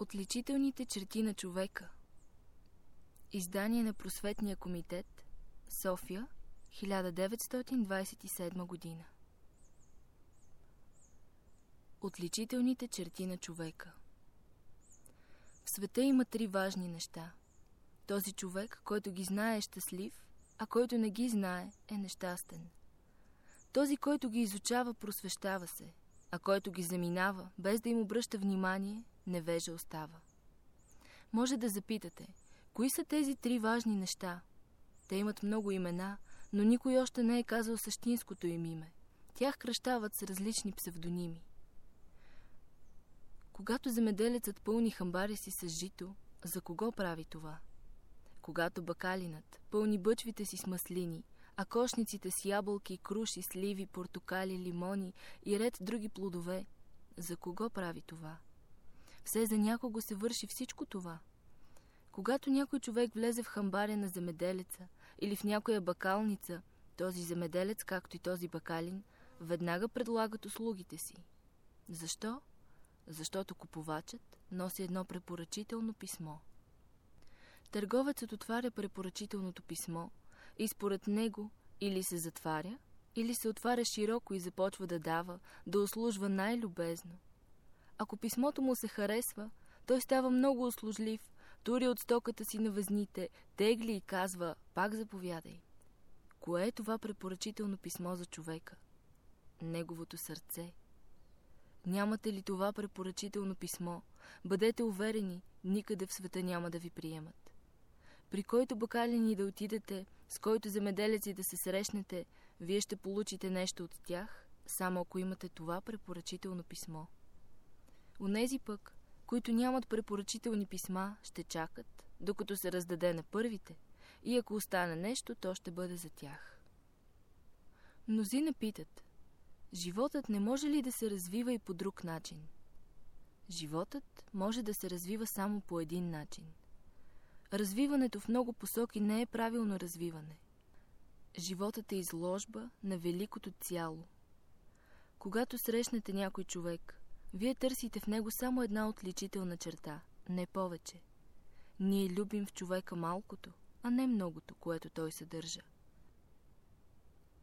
Отличителните черти на човека Издание на Просветния комитет София 1927 година Отличителните черти на човека В света има три важни неща. Този човек, който ги знае е щастлив, а който не ги знае е нещастен. Този, който ги изучава, просвещава се, а който ги заминава, без да им обръща внимание, невежа остава. Може да запитате, кои са тези три важни неща? Те имат много имена, но никой още не е казал същинското им име. Тях кръщават с различни псевдоними. Когато земеделецът пълни хамбари си с жито, за кого прави това? Когато бакалинът пълни бъчвите си с маслини, а кошниците с ябълки, круши, сливи, портокали, лимони и ред други плодове, за кого прави това? Все за някого се върши всичко това. Когато някой човек влезе в хамбаря на земеделеца или в някоя бакалница, този земеделец, както и този бакалин, веднага предлагат услугите си. Защо? Защото купувачът носи едно препоръчително писмо. Търговецът отваря препоръчителното писмо и според него или се затваря, или се отваря широко и започва да дава, да услужва най-любезно. Ако писмото му се харесва, той става много услужлив, тури от стоката си на везните, тегли и казва «Пак заповядай». Кое е това препоръчително писмо за човека? Неговото сърце. Нямате ли това препоръчително писмо? Бъдете уверени, никъде в света няма да ви приемат. При който бакалини да отидете, с който земеделеци да се срещнете, вие ще получите нещо от тях, само ако имате това препоръчително писмо. Онези пък, които нямат препоръчителни писма, ще чакат, докато се раздаде на първите, и ако остане нещо, то ще бъде за тях. Мнозина питат, животът не може ли да се развива и по друг начин? Животът може да се развива само по един начин. Развиването в много посоки не е правилно развиване. Животът е изложба на великото цяло. Когато срещнете някой човек, вие търсите в него само една отличителна черта, не повече. Ние любим в човека малкото, а не многото, което той съдържа.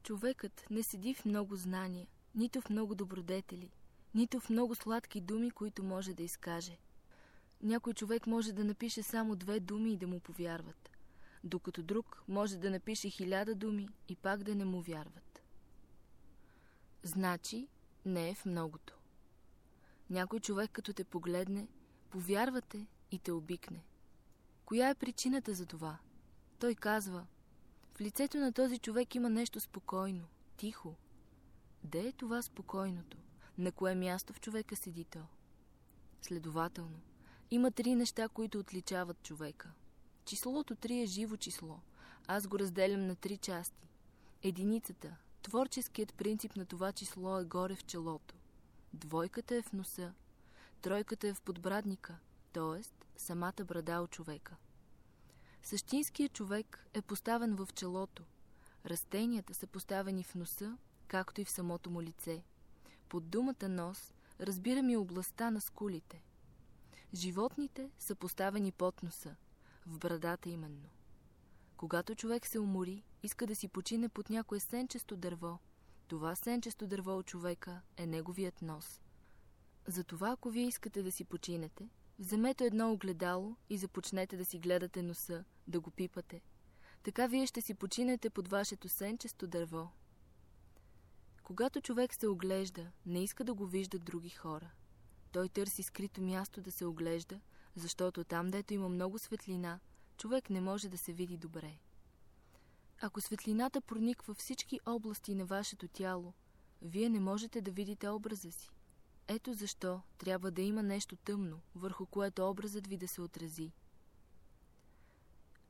Човекът не седи в много знания, нито в много добродетели, нито в много сладки думи, които може да изкаже. Някой човек може да напише само две думи и да му повярват, докато друг може да напише хиляда думи и пак да не му вярват. Значи не е в многото. Някой човек, като те погледне, повярвате и те обикне. Коя е причината за това? Той казва, в лицето на този човек има нещо спокойно, тихо. Де е това спокойното? На кое място в човека седи то? Следователно, има три неща, които отличават човека. Числото три е живо число. Аз го разделям на три части. Единицата, творческият принцип на това число е горе в челото. Двойката е в носа, тройката е в подбрадника, т.е. самата брада от човека. Същинският човек е поставен в челото. Растенията са поставени в носа, както и в самото му лице. Под думата нос разбираме и областта на скулите. Животните са поставени под носа, в брадата именно. Когато човек се умори, иска да си почине под някое сенчесто дърво – това сенчесто дърво от човека е неговият нос. Затова, ако вие искате да си починете, вземете едно огледало и започнете да си гледате носа, да го пипате. Така вие ще си починете под вашето сенчесто дърво. Когато човек се оглежда, не иска да го виждат други хора. Той търси скрито място да се оглежда, защото там, дето има много светлина, човек не може да се види добре. Ако светлината прониква всички области на вашето тяло, вие не можете да видите образа си. Ето защо трябва да има нещо тъмно, върху което образът ви да се отрази.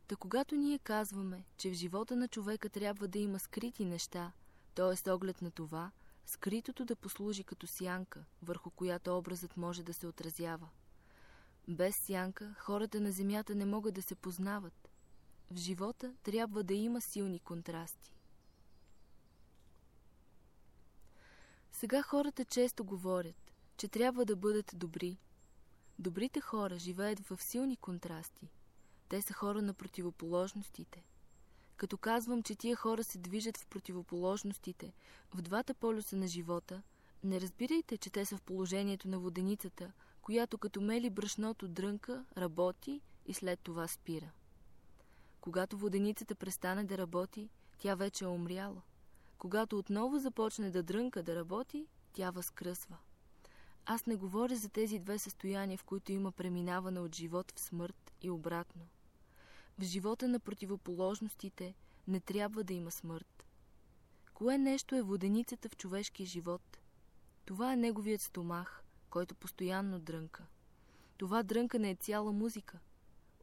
Та когато ние казваме, че в живота на човека трябва да има скрити неща, т.е. оглед на това, скритото да послужи като сянка, върху която образът може да се отразява. Без сянка хората на земята не могат да се познават, в живота трябва да има силни контрасти. Сега хората често говорят, че трябва да бъдат добри. Добрите хора живеят в силни контрасти. Те са хора на противоположностите. Като казвам, че тия хора се движат в противоположностите, в двата полюса на живота, не разбирайте, че те са в положението на воденицата, която като мели брашното дрънка, работи и след това спира. Когато воденицата престане да работи, тя вече е умряла. Когато отново започне да дрънка да работи, тя възкръсва. Аз не говоря за тези две състояния, в които има преминаване от живот в смърт и обратно. В живота на противоположностите не трябва да има смърт. Кое нещо е воденицата в човешкия живот? Това е неговият стомах, който постоянно дрънка. Това дрънкане е цяла музика.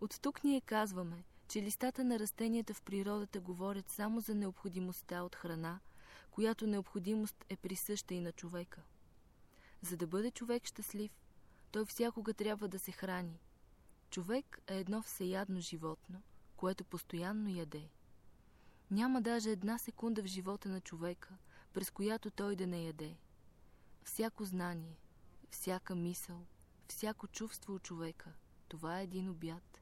От тук ние казваме, че листата на растенията в природата говорят само за необходимостта от храна, която необходимост е присъща и на човека. За да бъде човек щастлив, той всякога трябва да се храни. Човек е едно всеядно животно, което постоянно яде. Няма даже една секунда в живота на човека, през която той да не яде. Всяко знание, всяка мисъл, всяко чувство от човека, това е един обяд.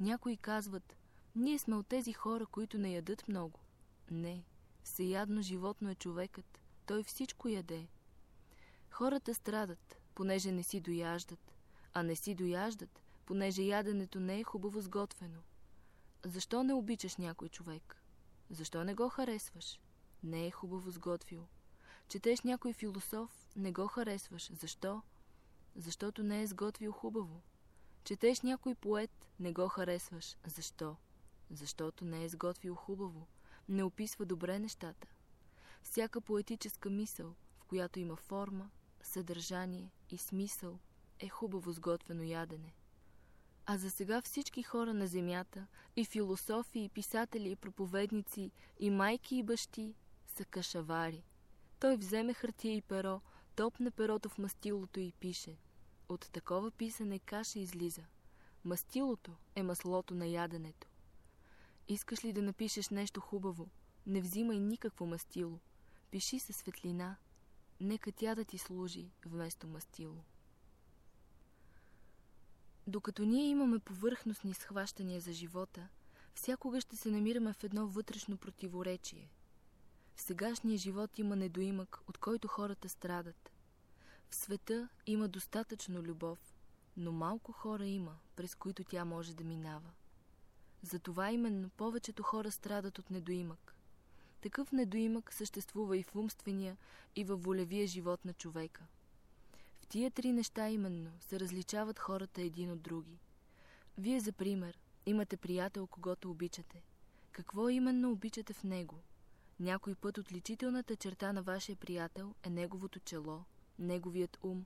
Някои казват, ние сме от тези хора, които не ядат много. Не, всеядно животно е човекът, той всичко яде. Хората страдат, понеже не си дояждат, а не си дояждат, понеже яденето не е хубаво сготвено. Защо не обичаш някой човек? Защо не го харесваш? Не е хубаво сготвил. Четеш някой философ, не го харесваш. Защо? Защото не е сготвил хубаво. Четеш някой поет, не го харесваш. Защо? Защото не е сготвил хубаво. Не описва добре нещата. Всяка поетическа мисъл, в която има форма, съдържание и смисъл, е хубаво сготвено ядене. А за сега всички хора на земята, и философи, и писатели, и проповедници, и майки, и бащи, са кашавари. Той вземе хартия и перо, топне перото в мастилото и пише. От такова писане каша излиза. Мастилото е маслото на яденето. Искаш ли да напишеш нещо хубаво? Не взимай никакво мастило. Пиши със светлина. Нека тя да ти служи вместо мастило. Докато ние имаме повърхностни схващания за живота, всякога ще се намираме в едно вътрешно противоречие. В сегашния живот има недоимък, от който хората страдат. В света има достатъчно любов, но малко хора има, през които тя може да минава. Затова именно повечето хора страдат от недоимък. Такъв недоимък съществува и в умствения, и във волевия живот на човека. В тия три неща именно се различават хората един от други. Вие, за пример, имате приятел, когато обичате. Какво именно обичате в него? Някой път отличителната черта на вашия приятел е неговото чело, неговият ум.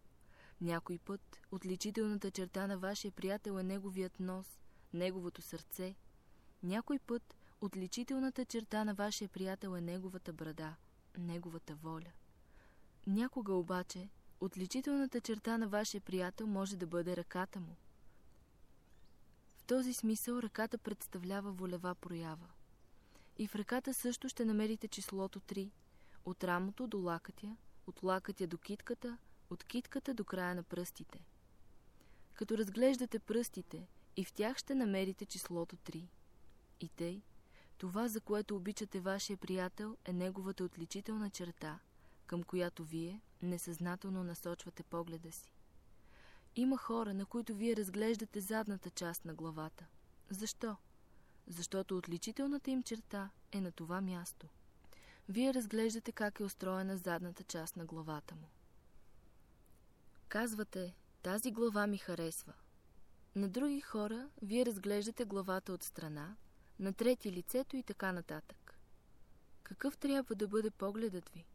Някой път отличителната черта на вашия приятел е неговият нос, неговото сърце. Някой път отличителната черта на вашия приятел е неговата брада, неговата воля. Някога обаче отличителната черта на вашия приятел може да бъде ръката му. В този смисъл ръката представлява волева проява. И в ръката също ще намерите числото 3, от рамото до лакътя, от лакътя до китката, от китката до края на пръстите. Като разглеждате пръстите, и в тях ще намерите числото 3. И тъй, това, за което обичате вашия приятел, е неговата отличителна черта, към която вие несъзнателно насочвате погледа си. Има хора, на които вие разглеждате задната част на главата. Защо? Защото отличителната им черта е на това място. Вие разглеждате как е устроена задната част на главата му. Казвате, тази глава ми харесва. На други хора вие разглеждате главата от страна, на трети лицето и така нататък. Какъв трябва да бъде погледът ви?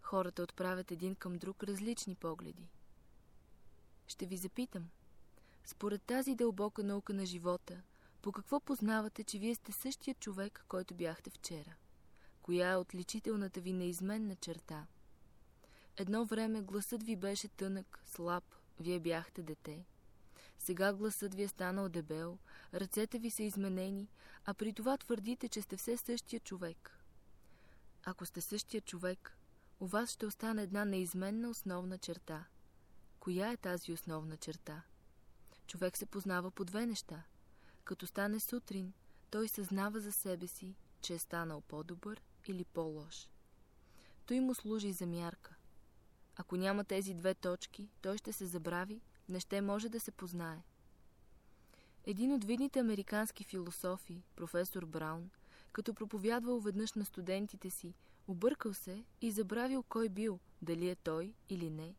Хората отправят един към друг различни погледи. Ще ви запитам. Според тази дълбока наука на живота, по какво познавате, че вие сте същия човек, който бяхте вчера? Коя е отличителната ви неизменна черта? Едно време гласът ви беше тънък, слаб, вие бяхте дете. Сега гласът ви е станал дебел, ръцете ви са изменени, а при това твърдите, че сте все същия човек. Ако сте същия човек, у вас ще остане една неизменна основна черта. Коя е тази основна черта? Човек се познава по две неща. Като стане сутрин, той съзнава за себе си, че е станал по-добър или по-лош. Той му служи за мярка. Ако няма тези две точки, той ще се забрави, не ще може да се познае. Един от видните американски философи, професор Браун, като проповядвал веднъж на студентите си, объркал се и забравил кой бил, дали е той или не.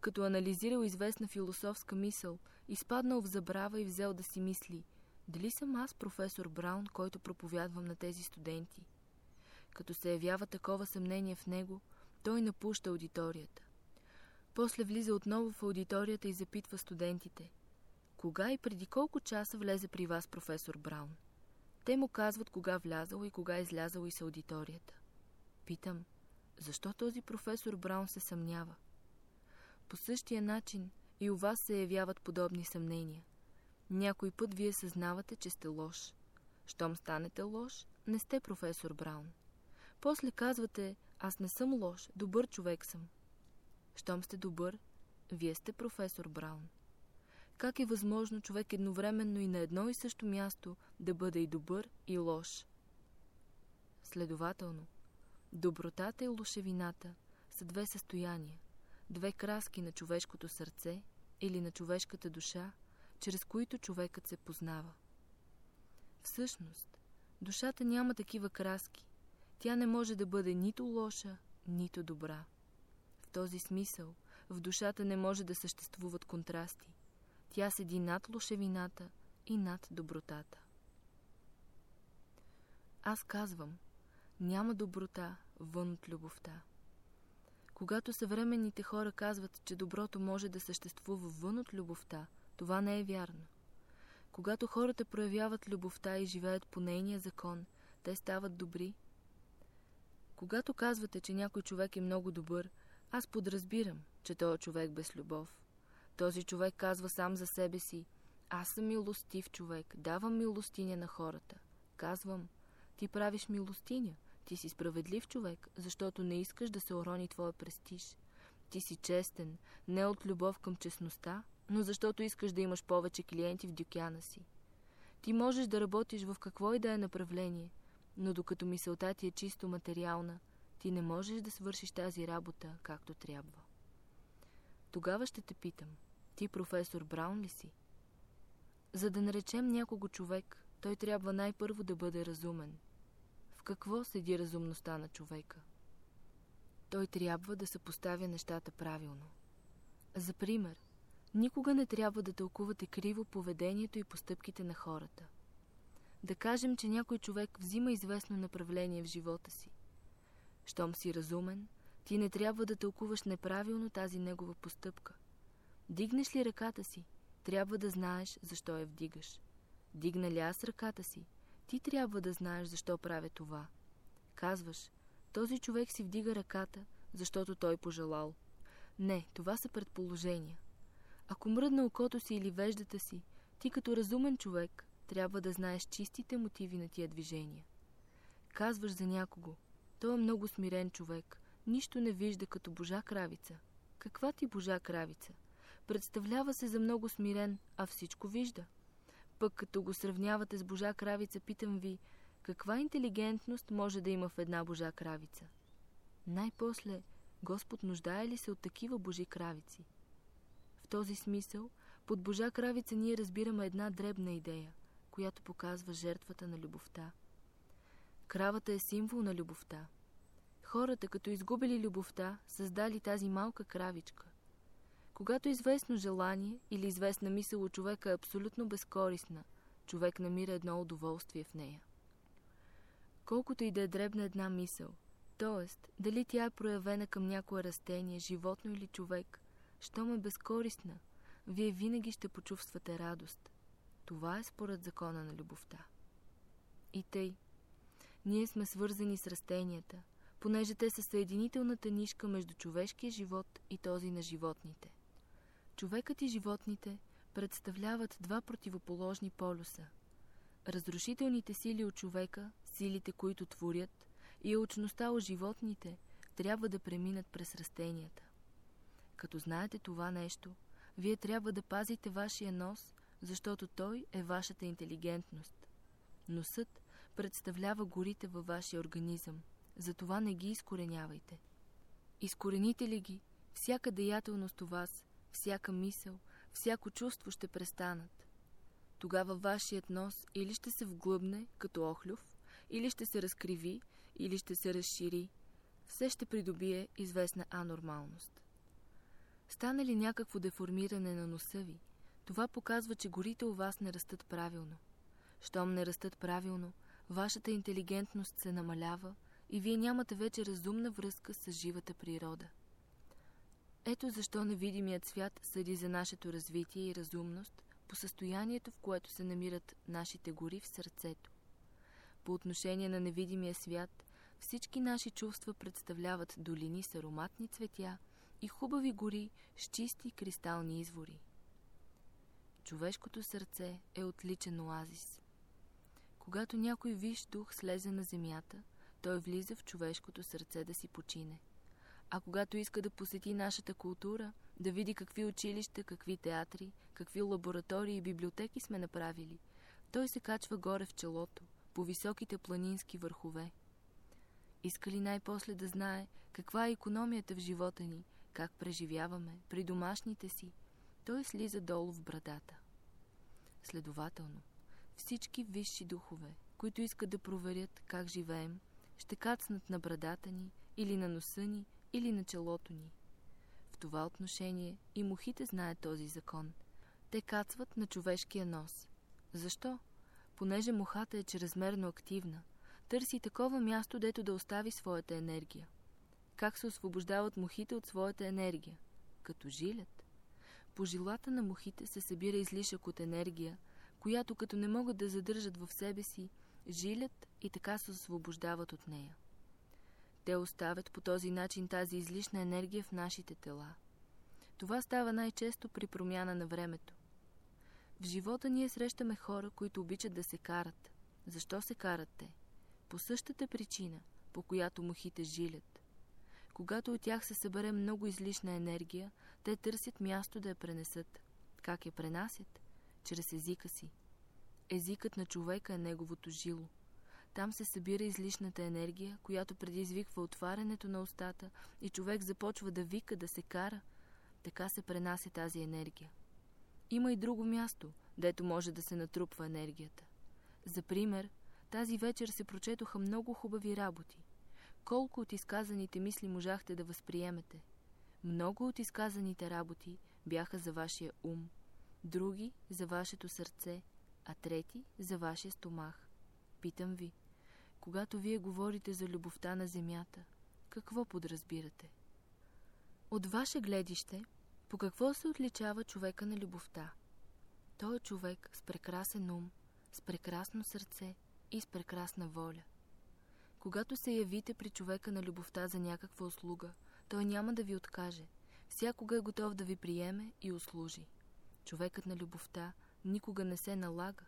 Като анализирал известна философска мисъл, изпаднал в забрава и взел да си мисли, дали съм аз професор Браун, който проповядвам на тези студенти. Като се явява такова съмнение в него, той напуща аудиторията. После влиза отново в аудиторията и запитва студентите. Кога и преди колко часа влезе при вас професор Браун? Те му казват кога влязал и кога излязал из аудиторията. Питам, защо този професор Браун се съмнява? По същия начин и у вас се явяват подобни съмнения. Някой път вие съзнавате, че сте лош. Щом станете лош, не сте професор Браун. После казвате, аз не съм лош, добър човек съм. Щом сте добър, вие сте професор Браун. Как е възможно човек едновременно и на едно и също място да бъде и добър, и лош? Следователно, добротата и лошевината са две състояния, две краски на човешкото сърце или на човешката душа, чрез които човекът се познава. Всъщност, душата няма такива краски. Тя не може да бъде нито лоша, нито добра. В този смисъл, в душата не може да съществуват контрасти. Тя седи над лошевината и над добротата. Аз казвам, няма доброта вън от любовта. Когато съвременните хора казват, че доброто може да съществува вън от любовта, това не е вярно. Когато хората проявяват любовта и живеят по нейния закон, те стават добри. Когато казвате, че някой човек е много добър, аз подразбирам, че той е човек без любов. Този човек казва сам за себе си, аз съм милостив човек, давам милостиня на хората. Казвам, ти правиш милостиня, ти си справедлив човек, защото не искаш да се урони твоя престиж. Ти си честен, не от любов към честността, но защото искаш да имаш повече клиенти в дюкяна си. Ти можеш да работиш в какво и да е направление, но докато мисълта ти е чисто материална, ти не можеш да свършиш тази работа както трябва. Тогава ще те питам, ти професор Браун ли си? За да наречем някого човек, той трябва най-първо да бъде разумен. В какво седи разумността на човека? Той трябва да съпоставя нещата правилно. За пример, никога не трябва да тълкувате криво поведението и постъпките на хората. Да кажем, че някой човек взима известно направление в живота си. Щом си разумен, ти не трябва да тълкуваш неправилно тази негова постъпка. Дигнеш ли ръката си, трябва да знаеш защо я вдигаш. Дигна ли аз ръката си, ти трябва да знаеш защо правя това. Казваш, този човек си вдига ръката, защото той пожелал. Не, това са предположения. Ако мръдна окото си или веждата си, ти като разумен човек трябва да знаеш чистите мотиви на тия движения. Казваш за някого, той е много смирен човек, нищо не вижда като божа кравица. Каква ти божа кравица? Представлява се за много смирен, а всичко вижда. Пък като го сравнявате с божа кравица, питам ви, каква интелигентност може да има в една божа кравица? Най-после, Господ нуждае ли се от такива божи кравици? В този смисъл, под божа кравица ние разбираме една дребна идея, която показва жертвата на любовта. Кравата е символ на любовта. Хората, като изгубили любовта, създали тази малка кравичка. Когато известно желание или известна мисъл от човека е абсолютно безкорисна, човек намира едно удоволствие в нея. Колкото и да е дребна една мисъл, т.е. дали тя е проявена към някое растение, животно или човек, щом е безкорисна, вие винаги ще почувствате радост. Това е според закона на любовта. И тъй, ние сме свързани с растенията, понеже те са съединителната нишка между човешкия живот и този на животните. Човекът и животните представляват два противоположни полюса. Разрушителните сили от човека, силите, които творят, и очността от животните трябва да преминат през растенията. Като знаете това нещо, вие трябва да пазите вашия нос, защото той е вашата интелигентност. Носът представлява горите във вашия организъм, затова не ги изкоренявайте. Изкорените ли ги, всяка деятелност у вас, всяка мисъл, всяко чувство ще престанат. Тогава вашият нос или ще се вглъбне, като охлюв, или ще се разкриви, или ще се разшири. Все ще придобие известна анормалност. Стане ли някакво деформиране на носа ви, това показва, че горите у вас не растат правилно. Щом не растат правилно, вашата интелигентност се намалява и вие нямате вече разумна връзка с живата природа. Ето защо невидимият свят съди за нашето развитие и разумност по състоянието, в което се намират нашите гори в сърцето. По отношение на невидимия свят, всички наши чувства представляват долини с ароматни цветя и хубави гори с чисти кристални извори. Човешкото сърце е отличен оазис. Когато някой виш дух слезе на земята, той влиза в човешкото сърце да си почине. А когато иска да посети нашата култура, да види какви училища, какви театри, какви лаборатории и библиотеки сме направили, той се качва горе в челото, по високите планински върхове. Иска ли най-после да знае каква е економията в живота ни, как преживяваме при домашните си, той слиза долу в брадата. Следователно, всички висши духове, които искат да проверят как живеем, ще кацнат на брадата ни или на носа ни или на челото ни. В това отношение и мухите знаят този закон. Те кацват на човешкия нос. Защо? Понеже мухата е чрезмерно активна, търси такова място, дето да остави своята енергия. Как се освобождават мухите от своята енергия? Като жилят. По жилата на мухите се събира излишък от енергия, която като не могат да задържат в себе си, жилят и така се освобождават от нея. Те оставят по този начин тази излишна енергия в нашите тела. Това става най-често при промяна на времето. В живота ние срещаме хора, които обичат да се карат. Защо се карат те? По същата причина, по която мухите жилят. Когато от тях се събере много излишна енергия, те търсят място да я пренесат. Как я пренасят? Чрез езика си. Езикът на човека е неговото жило. Там се събира излишната енергия, която предизвиква отварянето на устата и човек започва да вика, да се кара. Така се пренася тази енергия. Има и друго място, дето може да се натрупва енергията. За пример, тази вечер се прочетоха много хубави работи. Колко от изказаните мисли можахте да възприемете? Много от изказаните работи бяха за вашия ум, други за вашето сърце, а трети за вашия стомах. Питам ви, когато вие говорите за любовта на земята, какво подразбирате? От ваше гледище, по какво се отличава човека на любовта? Той е човек с прекрасен ум, с прекрасно сърце и с прекрасна воля. Когато се явите при човека на любовта за някаква услуга, той няма да ви откаже. Всякога е готов да ви приеме и услужи. Човекът на любовта никога не се налага.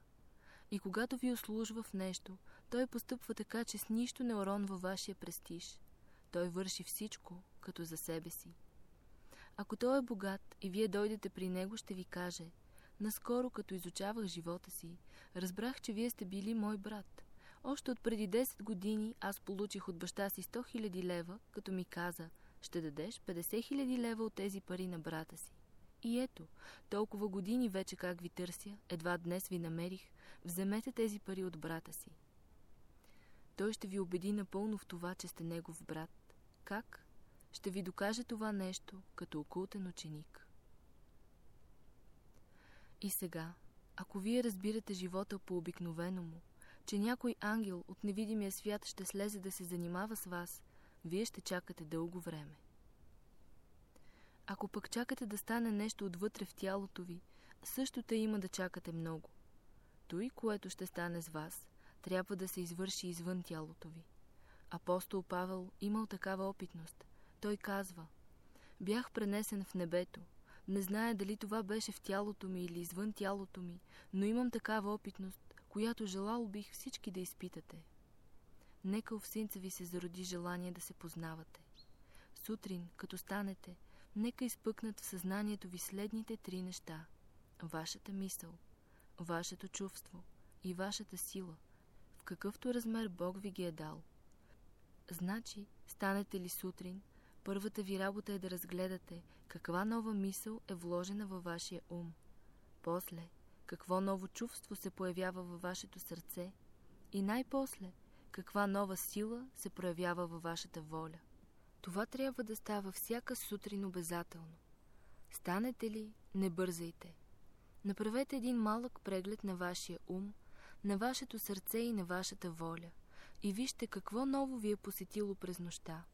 И когато ви услужва в нещо, той постъпва така, че с нищо не уронва вашия престиж. Той върши всичко, като за себе си. Ако той е богат и вие дойдете при него, ще ви каже Наскоро, като изучавах живота си, разбрах, че вие сте били мой брат. Още от преди 10 години аз получих от баща си 100 000 лева, като ми каза Ще дадеш 50 000 лева от тези пари на брата си. И ето, толкова години вече как ви търся, едва днес ви намерих, вземете тези пари от брата си. Той ще ви убеди напълно в това, че сте негов брат. Как? Ще ви докаже това нещо като окултен ученик. И сега, ако вие разбирате живота по обикновено му, че някой ангел от невидимия свят ще слезе да се занимава с вас, вие ще чакате дълго време. Ако пък чакате да стане нещо отвътре в тялото ви, също те има да чакате много. Той, което ще стане с вас, трябва да се извърши извън тялото ви. Апостол Павел имал такава опитност. Той казва, бях пренесен в небето. Не зная дали това беше в тялото ми или извън тялото ми, но имам такава опитност, която желал бих всички да изпитате. Нека в синца ви се зароди желание да се познавате. Сутрин, като станете, нека изпъкнат в съзнанието ви следните три неща. Вашата мисъл, вашето чувство и вашата сила, в какъвто размер Бог ви ги е дал. Значи, станете ли сутрин, първата ви работа е да разгледате каква нова мисъл е вложена във вашия ум. После, какво ново чувство се появява във вашето сърце и най-после, каква нова сила се проявява във вашата воля. Това трябва да става всяка сутрин обязателно. Станете ли, не бързайте. Направете един малък преглед на вашия ум, на вашето сърце и на вашата воля и вижте какво ново ви е посетило през нощта.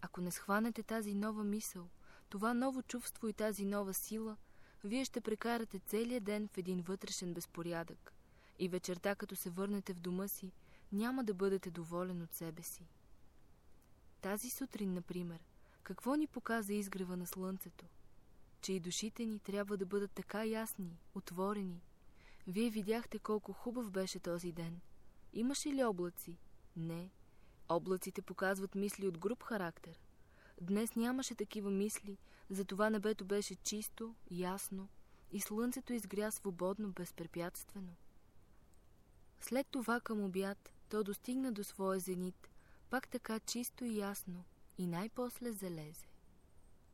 Ако не схванете тази нова мисъл, това ново чувство и тази нова сила, вие ще прекарате целият ден в един вътрешен безпорядък и вечерта, като се върнете в дома си, няма да бъдете доволен от себе си. Тази сутрин, например, какво ни показа изгрева на слънцето? Че и душите ни трябва да бъдат така ясни, отворени. Вие видяхте колко хубав беше този ден. Имаше ли облаци? Не. Облаците показват мисли от груб характер. Днес нямаше такива мисли, затова небето беше чисто, ясно и слънцето изгря свободно, безпрепятствено. След това към обяд то достигна до своя зенит, пак така чисто и ясно, и най-после залезе.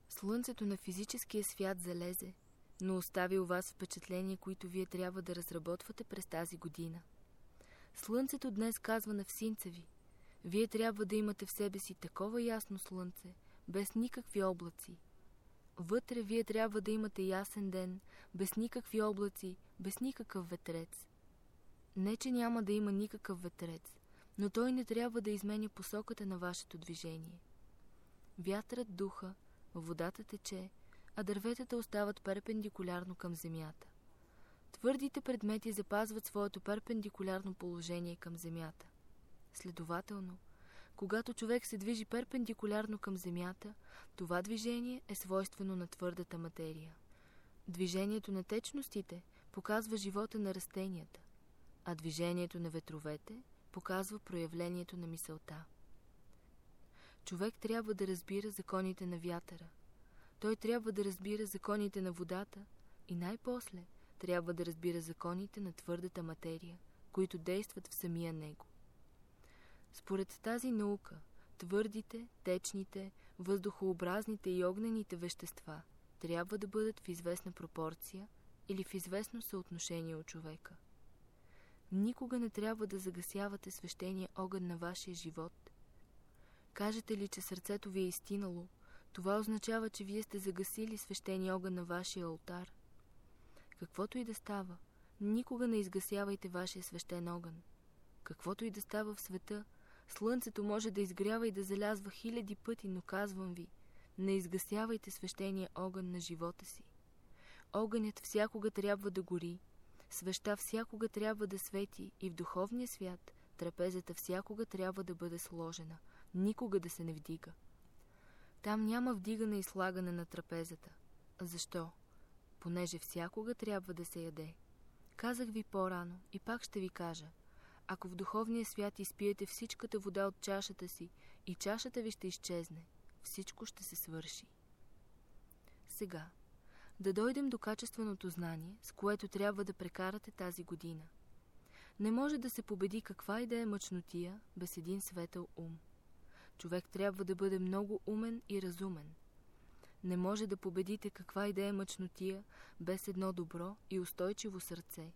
Слънцето на физическия свят залезе, но остави у вас впечатления, които вие трябва да разработвате през тази година. Слънцето днес казва на всинца ви, вие трябва да имате в себе си такова ясно слънце, без никакви облаци. Вътре вие трябва да имате ясен ден, без никакви облаци, без никакъв ветрец. Не, че няма да има никакъв ветрец, но той не трябва да изменя посоката на вашето движение. Вятърът духа, водата тече, а дърветата остават перпендикулярно към земята. Твърдите предмети запазват своето перпендикулярно положение към земята. Следователно, когато човек се движи перпендикулярно към земята, това движение е свойствено на твърдата материя. Движението на течностите показва живота на растенията, а движението на ветровете показва проявлението на мисълта. Човек трябва да разбира законите на вятъра. Той трябва да разбира законите на водата и най-после трябва да разбира законите на твърдата материя, които действат в самия него. Според тази наука, твърдите, течните, въздухообразните и огнените вещества трябва да бъдат в известна пропорция или в известно съотношение от човека. Никога не трябва да загасявате свещения огън на вашия живот. Кажете ли, че сърцето ви е изтинало, това означава, че вие сте загасили свещения огън на вашия алтар. Каквото и да става, никога не изгасявайте вашия свещен огън. Каквото и да става в света, слънцето може да изгрява и да залязва хиляди пъти, но казвам ви, не изгасявайте свещения огън на живота си. Огънят всякога трябва да гори, Свеща всякога трябва да свети и в духовния свят трапезата всякога трябва да бъде сложена, никога да се не вдига. Там няма вдигане и слагане на трапезата. Защо? Понеже всякога трябва да се яде. Казах ви по-рано и пак ще ви кажа. Ако в духовния свят изпиете всичката вода от чашата си и чашата ви ще изчезне, всичко ще се свърши. Сега, да дойдем до качественото знание, с което трябва да прекарате тази година. Не може да се победи каква и да е мъчнотия без един светъл ум. Човек трябва да бъде много умен и разумен. Не може да победите каква и да е мъчнотия без едно добро и устойчиво сърце.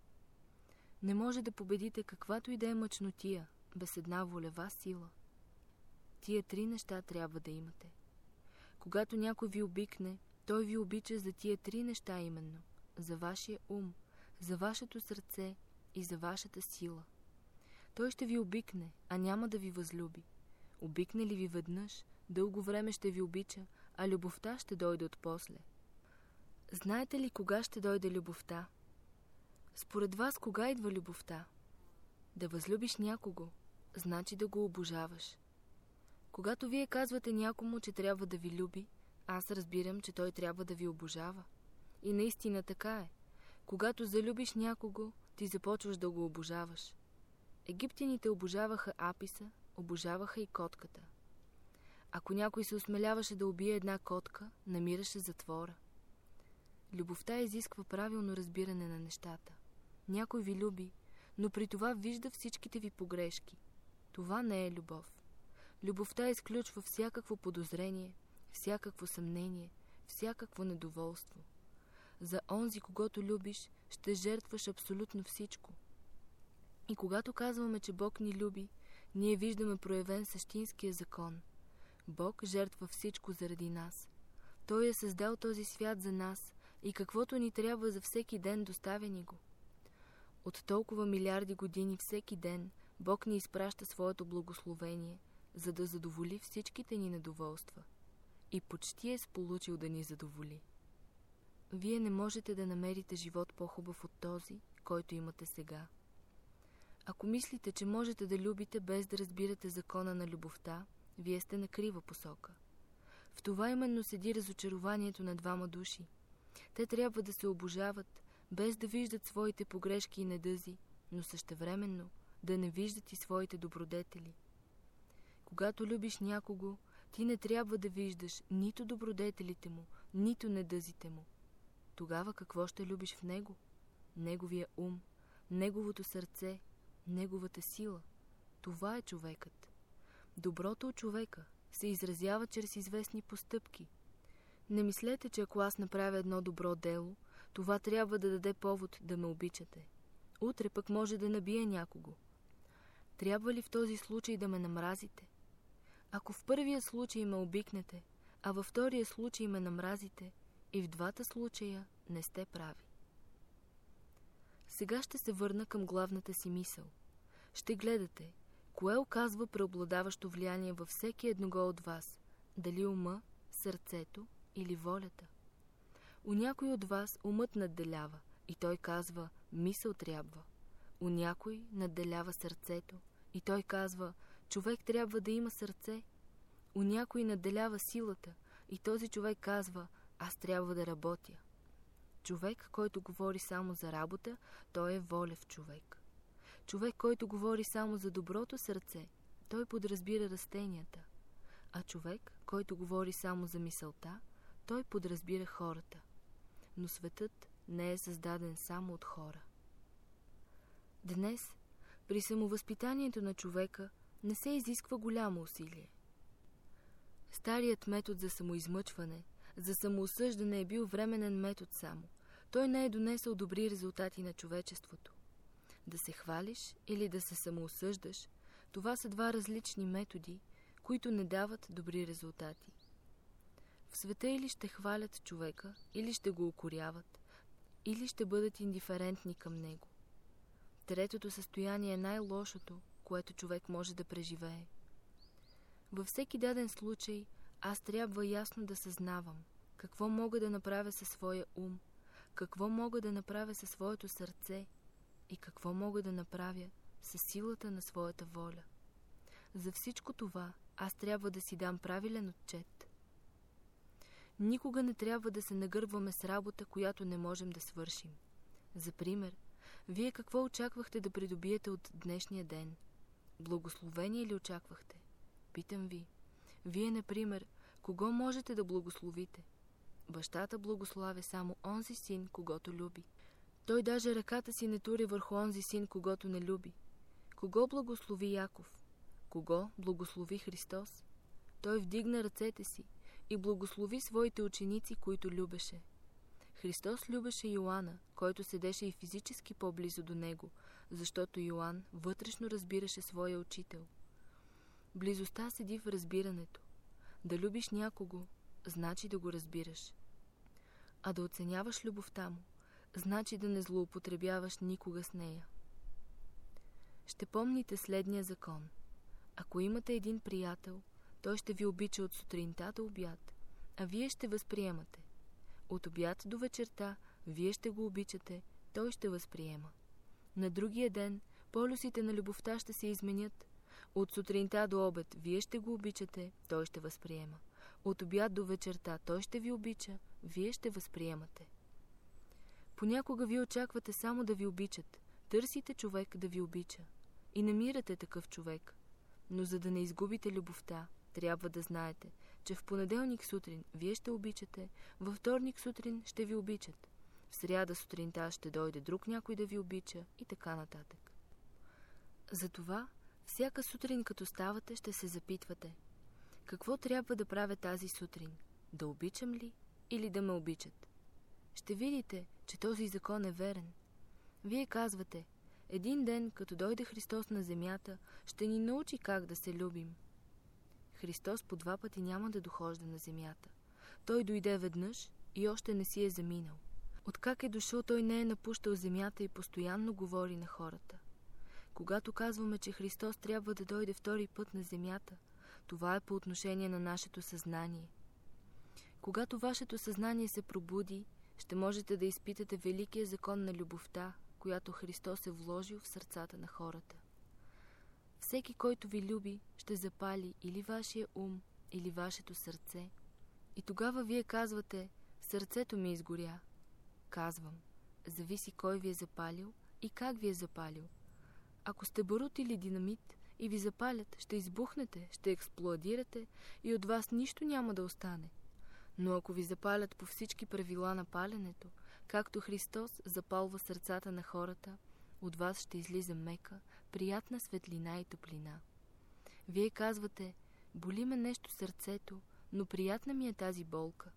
Не може да победите каквато и да е мъчнотия без една волева сила. Тия три неща трябва да имате. Когато някой ви обикне, той ви обича за тия три неща именно. За вашия ум, за вашето сърце и за вашата сила. Той ще ви обикне, а няма да ви възлюби. Обикне ли ви веднъж, дълго време ще ви обича, а любовта ще дойде от после. Знаете ли кога ще дойде любовта? Според вас кога идва любовта? Да възлюбиш някого, значи да го обожаваш. Когато вие казвате някому, че трябва да ви люби, аз разбирам, че той трябва да ви обожава. И наистина така е. Когато залюбиш някого, ти започваш да го обожаваш. Египтяните обожаваха Аписа, обожаваха и котката. Ако някой се осмеляваше да убие една котка, намираше затвора. Любовта изисква правилно разбиране на нещата. Някой ви люби, но при това вижда всичките ви погрешки. Това не е любов. Любовта изключва всякакво подозрение, всякакво съмнение, всякакво недоволство. За онзи, когато любиш, ще жертваш абсолютно всичко. И когато казваме, че Бог ни люби, ние виждаме проявен същинския закон. Бог жертва всичко заради нас. Той е създал този свят за нас и каквото ни трябва за всеки ден доставя ни го. От толкова милиарди години всеки ден Бог ни изпраща своето благословение, за да задоволи всичките ни недоволства. И почти е сполучил да ни задоволи. Вие не можете да намерите живот по-хубав от този, който имате сега. Ако мислите, че можете да любите без да разбирате закона на любовта, вие сте на крива посока. В това именно седи разочарованието на двама души. Те трябва да се обожават, без да виждат своите погрешки и недъзи, но същевременно да не виждат и своите добродетели. Когато любиш някого, ти не трябва да виждаш нито добродетелите му, нито недъзите му. Тогава какво ще любиш в него? Неговия ум, неговото сърце, неговата сила. Това е човекът. Доброто от човека се изразява чрез известни постъпки. Не мислете, че ако аз направя едно добро дело, това трябва да даде повод да ме обичате. Утре пък може да набие някого. Трябва ли в този случай да ме намразите? Ако в първия случай ме обикнете, а във втория случай ме намразите, и в двата случая не сте прави. Сега ще се върна към главната си мисъл. Ще гледате, кое оказва преобладаващо влияние във всеки едного от вас, дали ума, сърцето или волята. У някой от вас умът надделява и той казва «мисъл трябва». У някой надделява сърцето и той казва «човек трябва да има сърце». У някой надделява силата и този човек казва «аз трябва да работя». Човек, който говори само за работа, той е волев човек. Човек, който говори само за доброто сърце, той подразбира растенията. А човек, който говори само за мисълта, той подразбира хората. Но светът не е създаден само от хора. Днес, при самовъзпитанието на човека, не се изисква голямо усилие. Старият метод за самоизмъчване, за самоосъждане е бил временен метод само. Той не е донесъл добри резултати на човечеството. Да се хвалиш или да се самоосъждаш, това са два различни методи, които не дават добри резултати. В света или ще хвалят човека, или ще го укоряват, или ще бъдат индиферентни към него. Третото състояние е най-лошото, което човек може да преживее. Във всеки даден случай аз трябва ясно да съзнавам какво мога да направя със своя ум, какво мога да направя със своето сърце и какво мога да направя със силата на своята воля. За всичко това аз трябва да си дам правилен отчет. Никога не трябва да се нагърваме с работа, която не можем да свършим. За пример, вие какво очаквахте да придобиете от днешния ден? Благословение ли очаквахте? Питам ви. Вие, например, кого можете да благословите? Бащата благославя само онзи син, когато люби. Той даже ръката си не тури върху онзи син, когато не люби. Кого благослови Яков? Кого благослови Христос? Той вдигна ръцете си и благослови своите ученици, които любеше. Христос любеше Йоанна, който седеше и физически по-близо до него, защото Йоанн вътрешно разбираше своя учител. Близостта седи в разбирането. Да любиш някого, значи да го разбираш. А да оценяваш любовта му, значи да не злоупотребяваш никога с нея. Ще помните следния закон. Ако имате един приятел, той ще ви обича от сутринта до обяд, а вие ще възприемате. От обяд до вечерта вие ще го обичате, той ще възприема. На другия ден полюсите на любовта ще се изменят. От сутринта до обед вие ще го обичате, той ще възприема. От обяд до вечерта той ще ви обича, вие ще възприемате. Понякога ви очаквате само да ви обичат. Търсите човек да ви обича. И намирате такъв човек. Но за да не изгубите любовта, Трябва да знаете, че в понеделник сутрин вие ще обичате, във вторник сутрин ще ви обичат, в сряда сутринта ще дойде друг някой да ви обича и така нататък. Затова всяка сутрин като ставате ще се запитвате – какво трябва да правя тази сутрин? Да обичам ли или да ме обичат? Ще видите, че този закон е верен. Вие казвате, един ден, като дойде Христос на земята, ще ни научи как да се любим. Христос по два пъти няма да дохожда на земята. Той дойде веднъж и още не си е заминал. Откак е дошъл, той не е напущал земята и постоянно говори на хората. Когато казваме, че Христос трябва да дойде втори път на земята – това е по отношение на нашето съзнание. Когато вашето съзнание се пробуди, ще можете да изпитате великия закон на любовта, която Христос е вложил в сърцата на хората. Всеки, който ви люби, ще запали или вашия ум, или вашето сърце. И тогава вие казвате, сърцето ми изгоря. Казвам, зависи кой ви е запалил и как ви е запалил. Ако сте барут или динамит, и ви запалят, ще избухнете, ще експлоадирате и от вас нищо няма да остане. Но ако ви запалят по всички правила на паленето, както Христос запалва сърцата на хората, от вас ще излиза мека, приятна светлина и топлина. Вие казвате, боли ме нещо сърцето, но приятна ми е тази болка.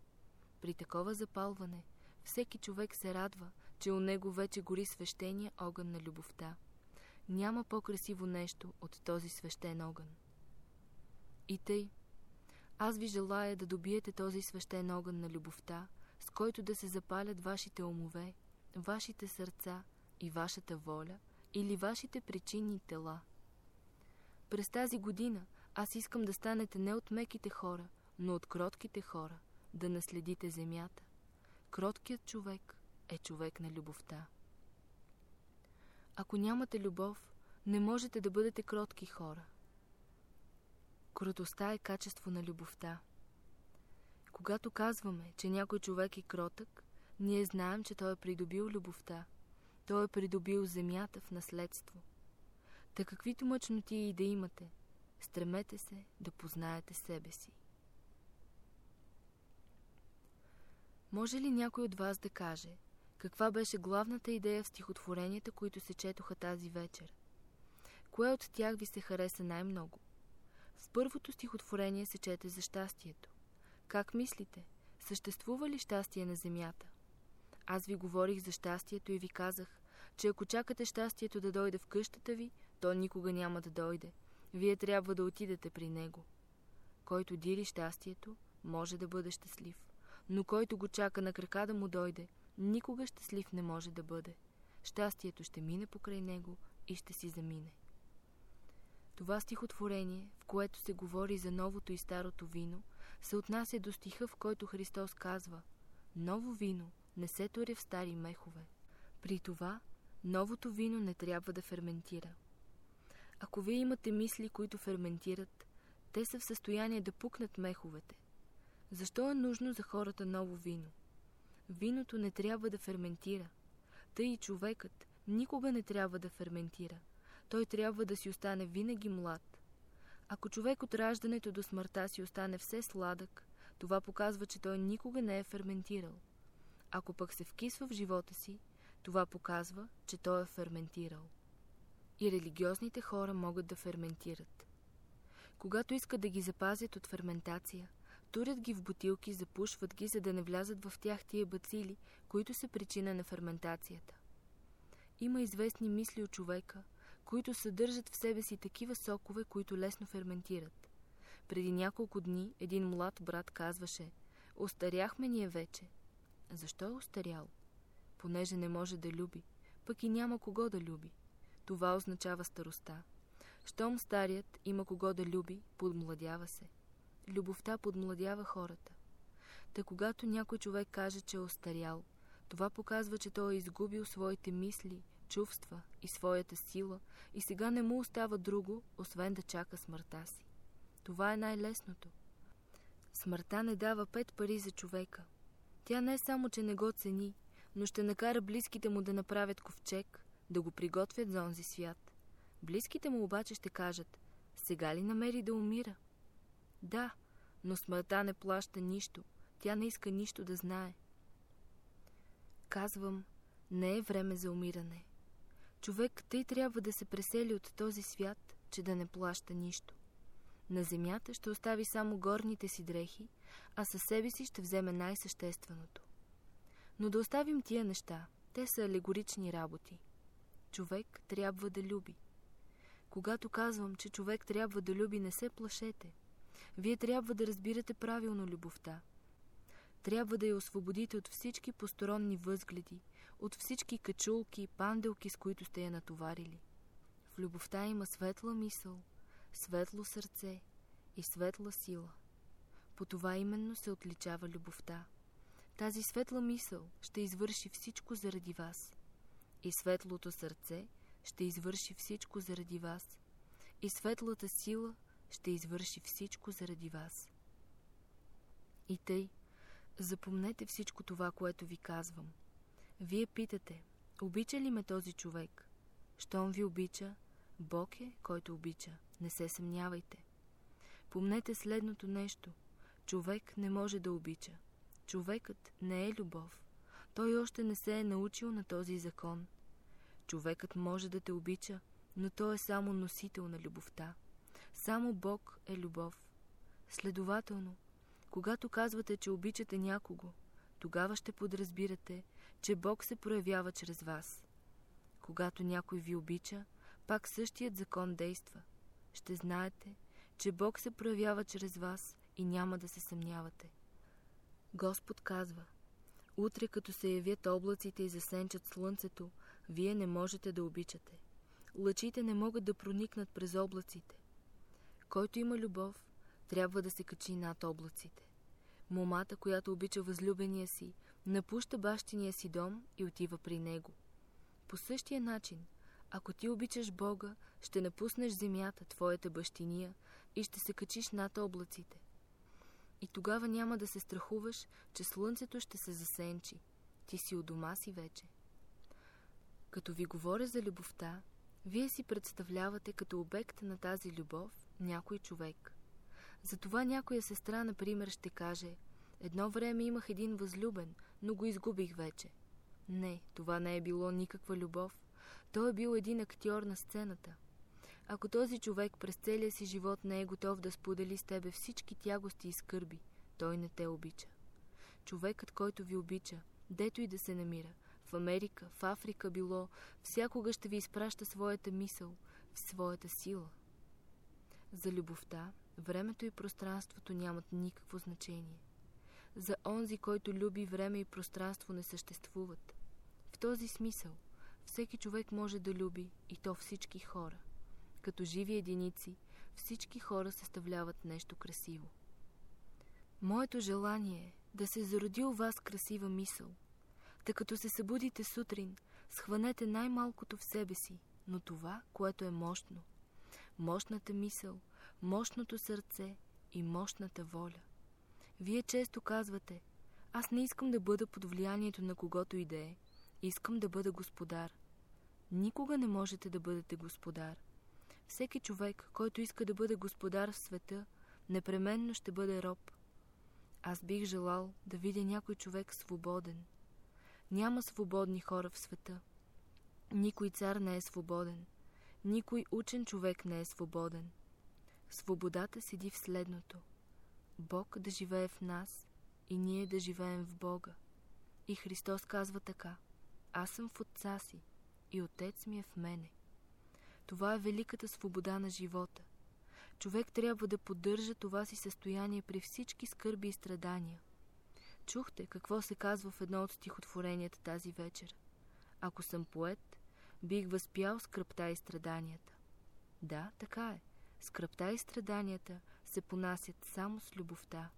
При такова запалване, всеки човек се радва, че у него вече гори свещения огън на любовта. Няма по-красиво нещо от този свещен огън. И тъй, аз ви желая да добиете този свещен огън на любовта, с който да се запалят вашите умове, вашите сърца и вашата воля или вашите причинни тела. През тази година аз искам да станете не от меките хора, но от кротките хора, да наследите земята. Кроткият човек е човек на любовта. Ако нямате любов, не можете да бъдете кротки хора. Кротостта е качество на любовта. Когато казваме, че някой човек е кротък, ние знаем, че той е придобил любовта. Той е придобил земята в наследство. Та каквито мъчноти и да имате, стремете се да познаете себе си. Може ли някой от вас да каже, каква беше главната идея в стихотворенията, които се четоха тази вечер? Кое от тях ви се хареса най-много? В първото стихотворение се чете за щастието. Как мислите? Съществува ли щастие на земята? Аз ви говорих за щастието и ви казах, че ако чакате щастието да дойде в къщата ви, то никога няма да дойде. Вие трябва да отидете при него. Който дири щастието, може да бъде щастлив. Но който го чака на крака да му дойде, никога щастлив не може да бъде. Щастието ще мине покрай него и ще си замине. Това стихотворение, в което се говори за новото и старото вино, се отнася до стиха, в който Христос казва «Ново вино не се торе в стари мехове». При това, новото вино не трябва да ферментира. Ако вие имате мисли, които ферментират, те са в състояние да пукнат меховете. Защо е нужно за хората ново вино? Виното не трябва да ферментира. Тъй и човекът никога не трябва да ферментира – той трябва да си остане винаги млад. Ако човек от раждането до смъртта си остане все сладък, това показва, че той никога не е ферментирал. Ако пък се вкисва в живота си, това показва, че той е ферментирал. И религиозните хора могат да ферментират. Когато искат да ги запазят от ферментация, турят ги в бутилки, запушват ги, за да не влязат в тях тия бацили, които са причина на ферментацията. Има известни мисли от човека, които съдържат в себе си такива сокове, които лесно ферментират. Преди няколко дни един млад брат казваше «Остаряхме ние вече». Защо е остарял? Понеже не може да люби, пък и няма кого да люби. Това означава староста. Щом старият има кого да люби, подмладява се. Любовта подмладява хората. Та когато някой човек каже, че е остарял, това показва, че той е изгубил своите мисли, чувства и своята сила и сега не му остава друго, освен да чака смъртта си. Това е най-лесното. Смъртта не дава пет пари за човека. Тя не е само, че не го цени, но ще накара близките му да направят ковчег, да го приготвят за онзи свят. Близките му обаче ще кажат, сега ли намери да умира? Да, но смъртта не плаща нищо. Тя не иска нищо да знае. Казвам, не е време за умиране. Човек тъй трябва да се пресели от този свят, че да не плаща нищо. На земята ще остави само горните си дрехи, а със себе си ще вземе най-същественото. Но да оставим тия неща. Те са алегорични работи. Човек трябва да люби. Когато казвам, че човек трябва да люби, не се плашете. Вие трябва да разбирате правилно любовта. Трябва да я освободите от всички посторонни възгледи, от всички качулки и панделки, с които сте я натоварили. В любовта има светла мисъл, светло сърце и светла сила. По това именно се отличава любовта. Тази светла мисъл ще извърши всичко заради вас. И светлото сърце ще извърши всичко заради вас. И светлата сила ще извърши всичко заради вас. И тъй, запомнете всичко това, което ви казвам. Вие питате, обича ли ме този човек? Щом ви обича, Бог е, който обича. Не се съмнявайте. Помнете следното нещо. Човек не може да обича. Човекът не е любов. Той още не се е научил на този закон. Човекът може да те обича, но той е само носител на любовта. Само Бог е любов. Следователно, когато казвате, че обичате някого, тогава ще подразбирате, че Бог се проявява чрез вас. Когато някой ви обича, пак същият закон действа. Ще знаете, че Бог се проявява чрез вас и няма да се съмнявате. Господ казва, утре като се явят облаците и засенчат слънцето, вие не можете да обичате. Лъчите не могат да проникнат през облаците. Който има любов, трябва да се качи над облаците. Момата, която обича възлюбения си, напуща бащиния си дом и отива при него. По същия начин, ако ти обичаш Бога, ще напуснеш земята, твоята бащиния, и ще се качиш над облаците. И тогава няма да се страхуваш, че слънцето ще се засенчи. Ти си у дома си вече. Като ви говоря за любовта, вие си представлявате като обект на тази любов някой човек. Затова някоя сестра, например, ще каже Едно време имах един възлюбен, но го изгубих вече. Не, това не е било никаква любов. Той е бил един актьор на сцената. Ако този човек през целия си живот не е готов да сподели с тебе всички тягости и скърби, той не те обича. Човекът, който ви обича, дето и да се намира, в Америка, в Африка било, всякога ще ви изпраща своята мисъл, в своята сила. За любовта, времето и пространството нямат никакво значение. За онзи, който люби, време и пространство не съществуват. В този смисъл, всеки човек може да люби и то всички хора. Като живи единици, всички хора съставляват нещо красиво. Моето желание е да се зароди у вас красива мисъл. Та като се събудите сутрин, схванете най-малкото в себе си, но това, което е мощно. Мощната мисъл, мощното сърце и мощната воля. Вие често казвате, аз не искам да бъда под влиянието на когото и да е. Искам да бъда господар. Никога не можете да бъдете господар. Всеки човек, който иска да бъде господар в света, непременно ще бъде роб. Аз бих желал да видя някой човек свободен. Няма свободни хора в света. Никой цар не е свободен. Никой учен човек не е свободен. Свободата седи в следното. Бог да живее в нас и ние да живеем в Бога. И Христос казва така. Аз съм в Отца си и Отец ми е в мене. Това е великата свобода на живота. Човек трябва да поддържа това си състояние при всички скърби и страдания. Чухте какво се казва в едно от стихотворенията тази вечер. Ако съм поет, бих възпял скръпта и страданията. Да, така е. Скръпта и страданията се понасят само с любовта.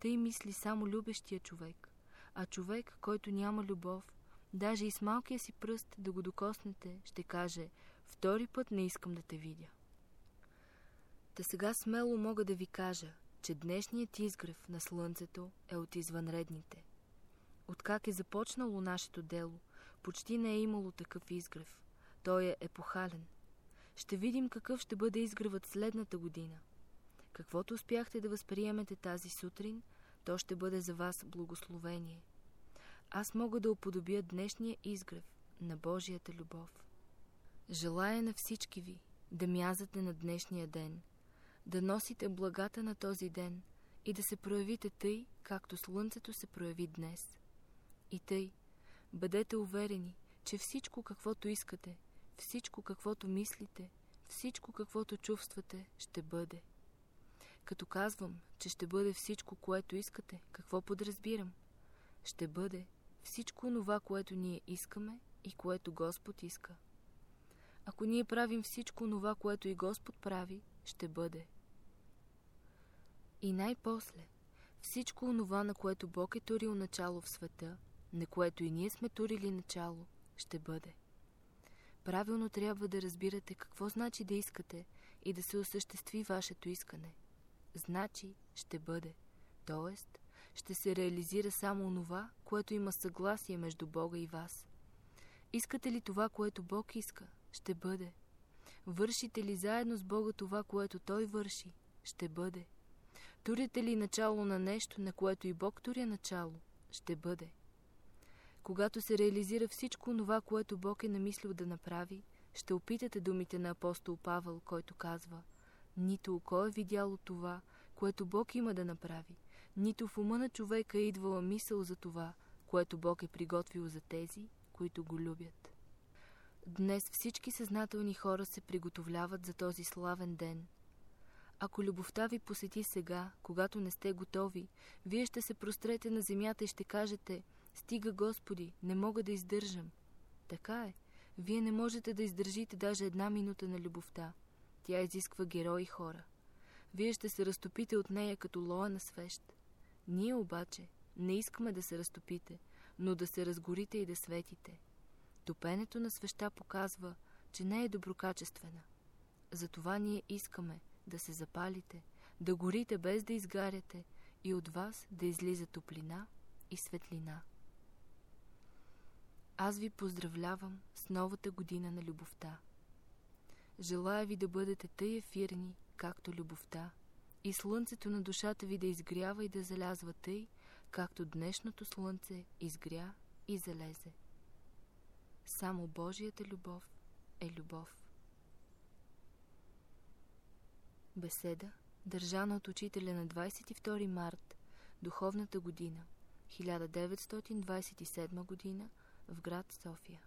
Тъй мисли само любещия човек, а човек, който няма любов, даже и с малкия си пръст да го докоснете, ще каже «Втори път не искам да те видя». Та сега смело мога да ви кажа, че днешният изгрев на Слънцето е от извънредните. Откак е започнало нашето дело, почти не е имало такъв изгрев. Той е епохален. Ще видим какъв ще бъде изгревът следната година. Каквото успяхте да възприемете тази сутрин, то ще бъде за вас благословение. Аз мога да уподобя днешния изгрев на Божията любов. Желая на всички ви да мязате на днешния ден, да носите благата на този ден и да се проявите тъй, както слънцето се прояви днес. И тъй, бъдете уверени, че всичко каквото искате, всичко каквото мислите, всичко каквото чувствате, ще бъде. Като казвам, че ще бъде всичко, което искате, какво подразбирам? Ще бъде всичко това, което ние искаме и което Господ иска. Ако ние правим всичко това, което и Господ прави, ще бъде. И най-после, всичко онова, на което Бог е турил начало в света, на което и ние сме турили начало, ще бъде. Правилно трябва да разбирате какво значи да искате и да се осъществи вашето искане. Значи ще бъде. Тоест, ще се реализира само онова, което има съгласие между Бога и вас. Искате ли това, което Бог иска? Ще бъде. Вършите ли заедно с Бога това, което Той върши? Ще бъде. Турите ли начало на нещо, на което и Бог туря начало? Ще бъде. Когато се реализира всичко това, което Бог е намислил да направи, ще опитате думите на апостол Павел, който казва Нито око е видяло това, което Бог има да направи, нито в ума на човека е идвала мисъл за това, което Бог е приготвил за тези, които го любят. Днес всички съзнателни хора се приготовляват за този славен ден. Ако любовта ви посети сега, когато не сте готови, вие ще се прострете на земята и ще кажете «Стига, Господи, не мога да издържам». Така е. Вие не можете да издържите даже една минута на любовта. Тя изисква герои хора. Вие ще се разтопите от нея като лоя на свещ. Ние обаче не искаме да се разтопите, но да се разгорите и да светите. Топенето на свеща показва, че не е доброкачествена. Затова ние искаме да се запалите, да горите без да изгаряте и от вас да излиза топлина и светлина. Аз ви поздравлявам с новата година на любовта. Желая ви да бъдете тъй ефирни, както любовта, и слънцето на душата ви да изгрява и да залязва тъй, както днешното слънце изгря и залезе. Само Божията любов е любов. Беседа, държана от учителя на 22 март, духовната година, 1927 година, в град София.